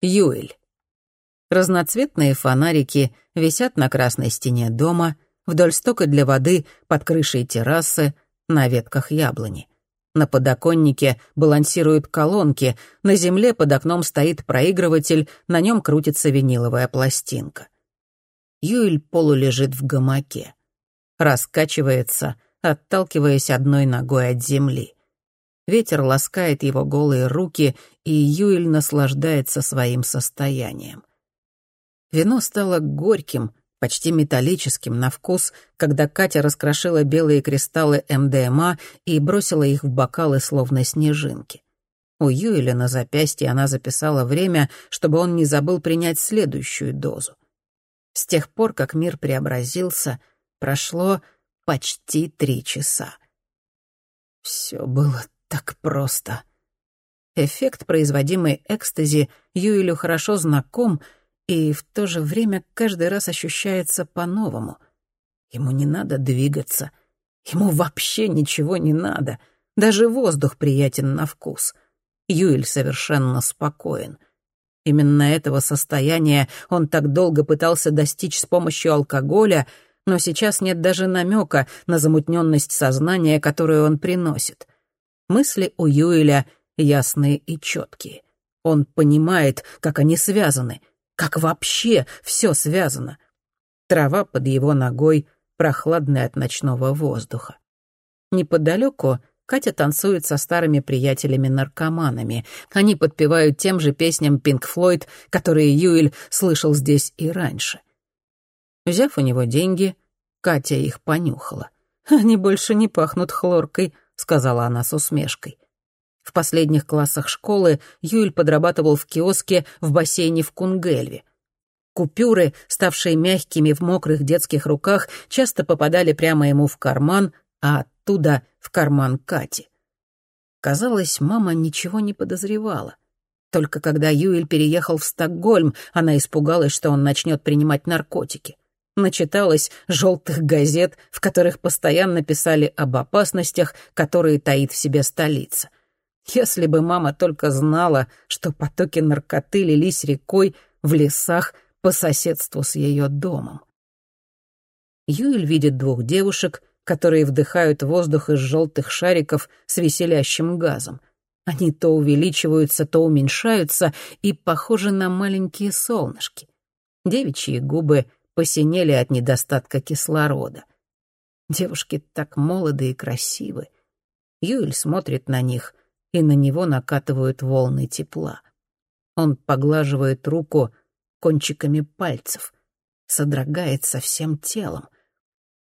Юэль. Разноцветные фонарики висят на красной стене дома, вдоль стока для воды, под крышей террасы, на ветках яблони. На подоконнике балансируют колонки, на земле под окном стоит проигрыватель, на нем крутится виниловая пластинка. Юэль полулежит в гамаке. Раскачивается, отталкиваясь одной ногой от земли. Ветер ласкает его голые руки, и Юэль наслаждается своим состоянием. Вино стало горьким, почти металлическим на вкус, когда Катя раскрошила белые кристаллы МДМА и бросила их в бокалы, словно снежинки. У Юэля на запястье она записала время, чтобы он не забыл принять следующую дозу. С тех пор, как мир преобразился, прошло почти три часа. Все было так просто. Эффект, производимый экстази, Юэлю хорошо знаком — и в то же время каждый раз ощущается по-новому. Ему не надо двигаться, ему вообще ничего не надо, даже воздух приятен на вкус. Юэль совершенно спокоен. Именно этого состояния он так долго пытался достичь с помощью алкоголя, но сейчас нет даже намека на замутненность сознания, которую он приносит. Мысли у Юэля ясные и четкие. Он понимает, как они связаны — как вообще все связано? Трава под его ногой, прохладная от ночного воздуха. Неподалеку Катя танцует со старыми приятелями-наркоманами. Они подпевают тем же песням Пинк Флойд, которые Юэль слышал здесь и раньше. Взяв у него деньги, Катя их понюхала. «Они больше не пахнут хлоркой», — сказала она с усмешкой. В последних классах школы Юль подрабатывал в киоске в бассейне в Кунгельве. Купюры, ставшие мягкими в мокрых детских руках, часто попадали прямо ему в карман, а оттуда в карман Кати. Казалось, мама ничего не подозревала. Только когда Юэль переехал в Стокгольм, она испугалась, что он начнет принимать наркотики. Начиталась желтых газет, в которых постоянно писали об опасностях, которые таит в себе столица. Если бы мама только знала, что потоки наркоты лились рекой в лесах по соседству с ее домом. Юэль видит двух девушек, которые вдыхают воздух из желтых шариков с веселящим газом. Они то увеличиваются, то уменьшаются и похожи на маленькие солнышки. Девичьи губы посинели от недостатка кислорода. Девушки так молоды и красивы. Юэль смотрит на них и на него накатывают волны тепла. Он поглаживает руку кончиками пальцев, содрогается всем телом.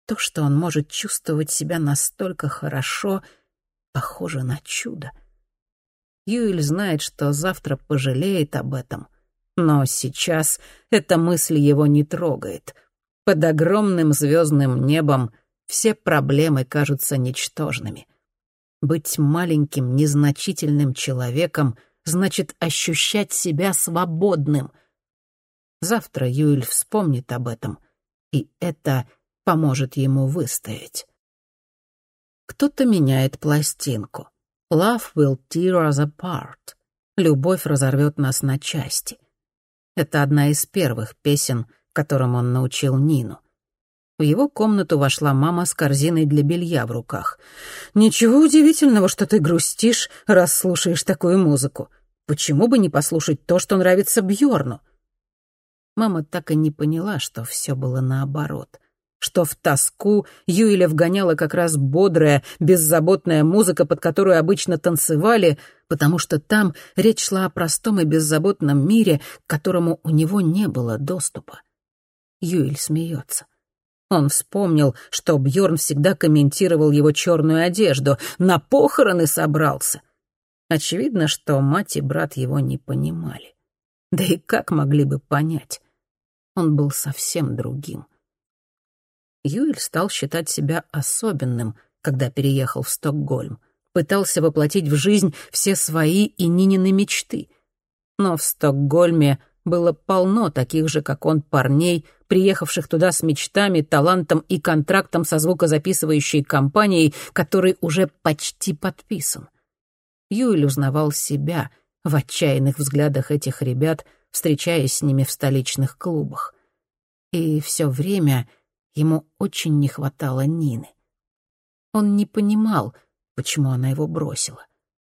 То, что он может чувствовать себя настолько хорошо, похоже на чудо. Юэль знает, что завтра пожалеет об этом, но сейчас эта мысль его не трогает. Под огромным звездным небом все проблемы кажутся ничтожными — быть маленьким, незначительным человеком значит ощущать себя свободным. Завтра Юэль вспомнит об этом, и это поможет ему выстоять. Кто-то меняет пластинку. Love will tear us apart. Любовь разорвет нас на части. Это одна из первых песен, которым он научил Нину. В его комнату вошла мама с корзиной для белья в руках. «Ничего удивительного, что ты грустишь, раз слушаешь такую музыку. Почему бы не послушать то, что нравится Бьорну? Мама так и не поняла, что все было наоборот. Что в тоску Юэля вгоняла как раз бодрая, беззаботная музыка, под которую обычно танцевали, потому что там речь шла о простом и беззаботном мире, к которому у него не было доступа. Юэль смеется. Он вспомнил, что Бьорн всегда комментировал его черную одежду, на похороны собрался. Очевидно, что мать и брат его не понимали. Да и как могли бы понять? Он был совсем другим. Юэль стал считать себя особенным, когда переехал в Стокгольм. Пытался воплотить в жизнь все свои и Нинины мечты. Но в Стокгольме было полно таких же, как он, парней, приехавших туда с мечтами, талантом и контрактом со звукозаписывающей компанией, который уже почти подписан. Юэль узнавал себя в отчаянных взглядах этих ребят, встречаясь с ними в столичных клубах. И все время ему очень не хватало Нины. Он не понимал, почему она его бросила,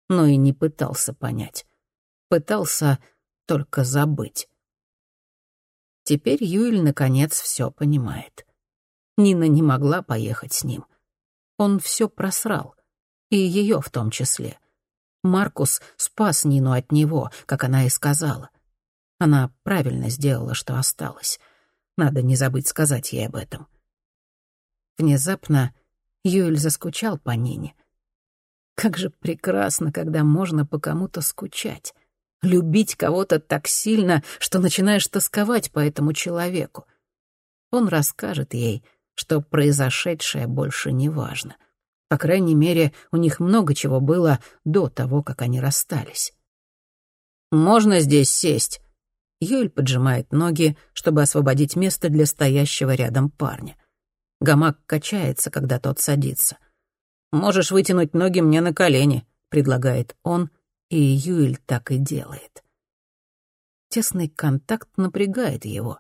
но и не пытался понять. Пытался только забыть. Теперь Юэль, наконец, все понимает. Нина не могла поехать с ним. Он все просрал, и ее в том числе. Маркус спас Нину от него, как она и сказала. Она правильно сделала, что осталась. Надо не забыть сказать ей об этом. Внезапно Юэль заскучал по Нине. Как же прекрасно, когда можно по кому-то скучать. Любить кого-то так сильно, что начинаешь тосковать по этому человеку. Он расскажет ей, что произошедшее больше не важно. По крайней мере, у них много чего было до того, как они расстались. «Можно здесь сесть?» Юль поджимает ноги, чтобы освободить место для стоящего рядом парня. Гамак качается, когда тот садится. «Можешь вытянуть ноги мне на колени», — предлагает он, и Юэль так и делает. Тесный контакт напрягает его.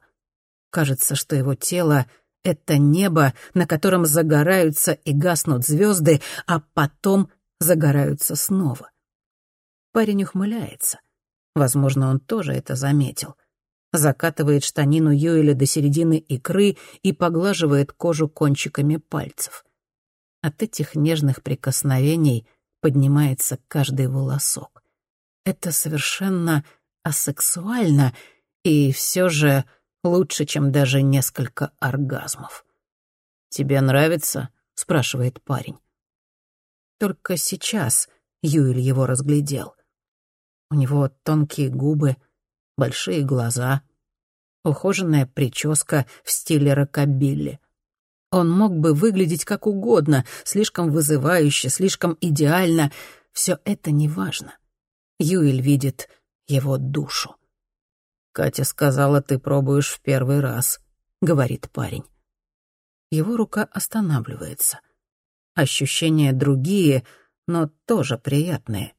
Кажется, что его тело — это небо, на котором загораются и гаснут звезды, а потом загораются снова. Парень ухмыляется. Возможно, он тоже это заметил. Закатывает штанину Юэля до середины икры и поглаживает кожу кончиками пальцев. От этих нежных прикосновений поднимается каждый волосок. Это совершенно асексуально и все же лучше, чем даже несколько оргазмов. «Тебе нравится?» — спрашивает парень. Только сейчас Юэль его разглядел. У него тонкие губы, большие глаза, ухоженная прическа в стиле рокобилли. Он мог бы выглядеть как угодно, слишком вызывающе, слишком идеально. Все это неважно. Юэль видит его душу. «Катя сказала, ты пробуешь в первый раз», — говорит парень. Его рука останавливается. Ощущения другие, но тоже приятные.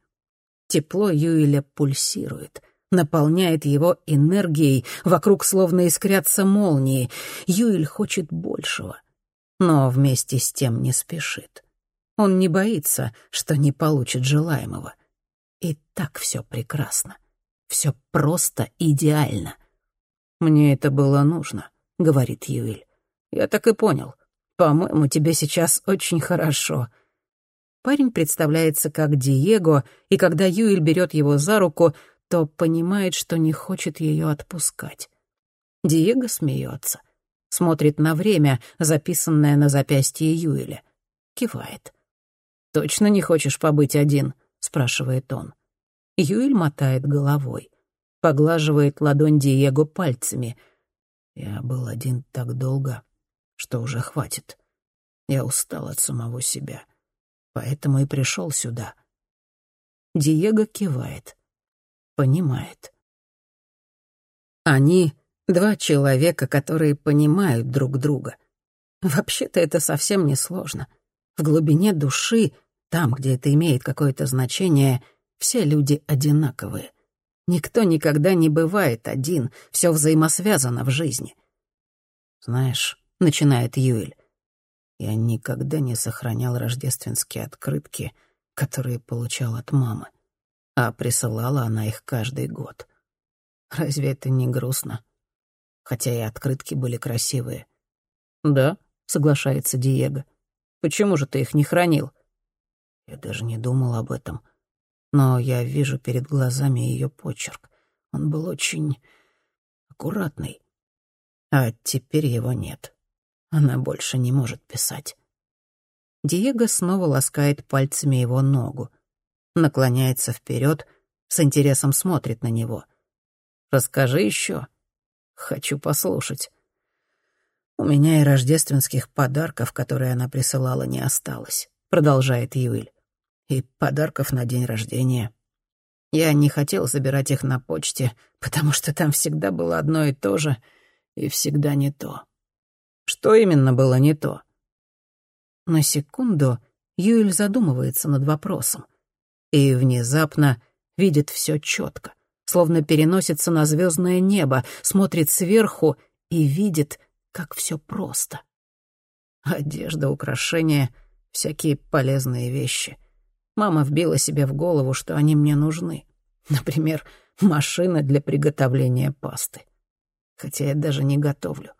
Тепло Юэля пульсирует, наполняет его энергией, вокруг словно искрятся молнии. Юэль хочет большего, но вместе с тем не спешит. Он не боится, что не получит желаемого. И так все прекрасно. Все просто идеально. «Мне это было нужно», — говорит Юэль. «Я так и понял. По-моему, тебе сейчас очень хорошо. Парень представляется как Диего, и когда Юэль берет его за руку, то понимает, что не хочет ее отпускать. Диего смеется, смотрит на время, записанное на запястье Юэля. Кивает. «Точно не хочешь побыть один?» — спрашивает он. Юэль мотает головой, поглаживает ладонь Диего пальцами. «Я был один так долго, что уже хватит. Я устал от самого себя поэтому и пришел сюда. Диего кивает. Понимает. Они — два человека, которые понимают друг друга. Вообще-то это совсем не сложно. В глубине души, там, где это имеет какое-то значение, все люди одинаковые. Никто никогда не бывает один, все взаимосвязано в жизни. «Знаешь», — начинает Юэль, я никогда не сохранял рождественские открытки, которые получал от мамы, а присылала она их каждый год. Разве это не грустно? Хотя и открытки были красивые. «Да», — соглашается Диего. «Почему же ты их не хранил?» Я даже не думал об этом. Но я вижу перед глазами ее почерк. Он был очень аккуратный. А теперь его нет. Она больше не может писать. Диего снова ласкает пальцами его ногу. Наклоняется вперед, с интересом смотрит на него. «Расскажи еще. Хочу послушать». «У меня и рождественских подарков, которые она присылала, не осталось», — продолжает Юэль. «И подарков на день рождения. Я не хотел забирать их на почте, потому что там всегда было одно и то же, и всегда не то. Что именно было не то? На секунду Юэль задумывается над вопросом и внезапно видит все четко, словно переносится на звездное небо, смотрит сверху и видит, как все просто. Одежда, украшения, всякие полезные вещи. Мама вбила себе в голову, что они мне нужны. Например, машина для приготовления пасты. Хотя я даже не готовлю.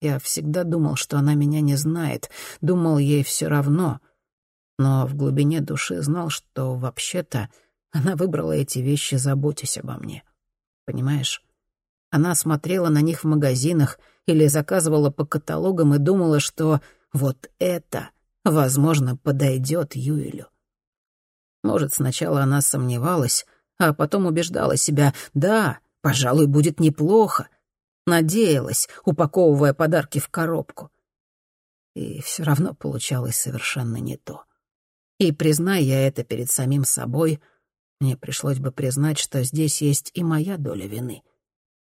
Я всегда думал, что она меня не знает, думал, ей все равно. Но в глубине души знал, что вообще-то она выбрала эти вещи, заботясь обо мне. Понимаешь? Она смотрела на них в магазинах или заказывала по каталогам и думала, что вот это, возможно, подойдет Юэлю. Может, сначала она сомневалась, а потом убеждала себя, да, пожалуй, будет неплохо. Надеялась, упаковывая подарки в коробку. И все равно получалось совершенно не то. И, признай я это перед самим собой, мне пришлось бы признать, что здесь есть и моя доля вины.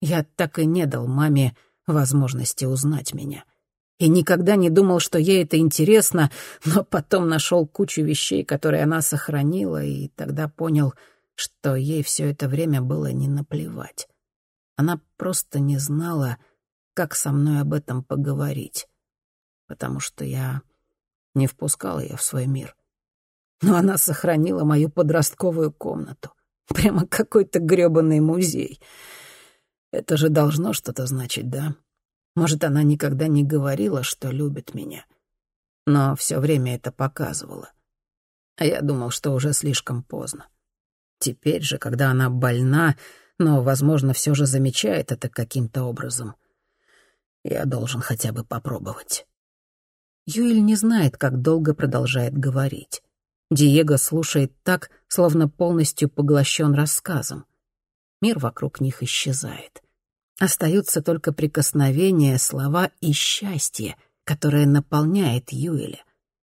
Я так и не дал маме возможности узнать меня. И никогда не думал, что ей это интересно, но потом нашел кучу вещей, которые она сохранила, и тогда понял, что ей все это время было не наплевать. Она просто не знала, как со мной об этом поговорить, потому что я не впускал ее в свой мир. Но она сохранила мою подростковую комнату. Прямо какой-то грёбаный музей. Это же должно что-то значить, да? Может, она никогда не говорила, что любит меня. Но все время это показывала. А я думал, что уже слишком поздно. Теперь же, когда она больна, но, возможно, все же замечает это каким-то образом, я должен хотя бы попробовать. Юэль не знает, как долго продолжает говорить. Диего слушает так, словно полностью поглощен рассказом. Мир вокруг них исчезает. Остаются только прикосновения, слова и счастье, которое наполняет Юэля.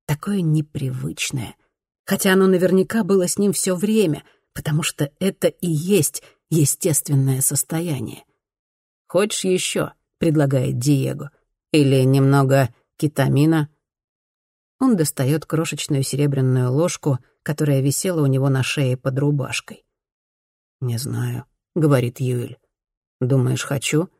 Такое непривычное. Хотя оно наверняка было с ним все время — потому что это и есть естественное состояние. «Хочешь еще?» — предлагает Диего. «Или немного кетамина?» Он достает крошечную серебряную ложку, которая висела у него на шее под рубашкой. «Не знаю», — говорит Юэль. «Думаешь, хочу?»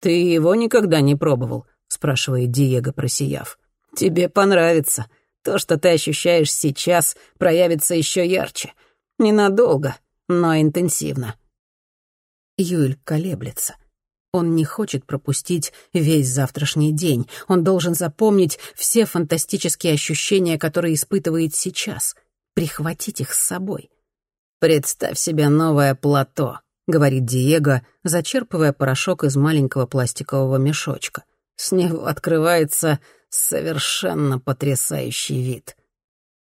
«Ты его никогда не пробовал?» — спрашивает Диего, просияв. «Тебе понравится. То, что ты ощущаешь сейчас, проявится еще ярче. Ненадолго, но интенсивно. Юль колеблется. Он не хочет пропустить весь завтрашний день. Он должен запомнить все фантастические ощущения, которые испытывает сейчас, прихватить их с собой. «Представь себе новое плато», — говорит Диего, зачерпывая порошок из маленького пластикового мешочка. С него открывается совершенно потрясающий вид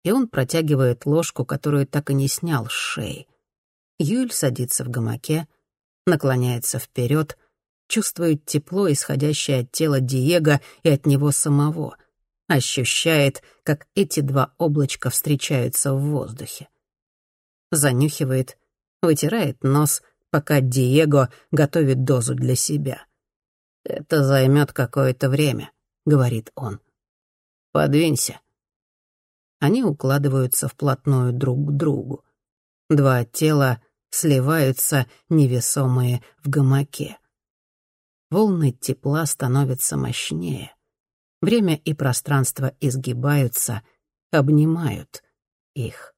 и он протягивает ложку, которую так и не снял с шеи. Юль садится в гамаке, наклоняется вперед, чувствует тепло, исходящее от тела Диего и от него самого, ощущает, как эти два облачка встречаются в воздухе. Занюхивает, вытирает нос, пока Диего готовит дозу для себя. «Это займет какое-то время», — говорит он. «Подвинься». Они укладываются вплотную друг к другу. Два тела сливаются, невесомые в гамаке. Волны тепла становятся мощнее. Время и пространство изгибаются, обнимают их.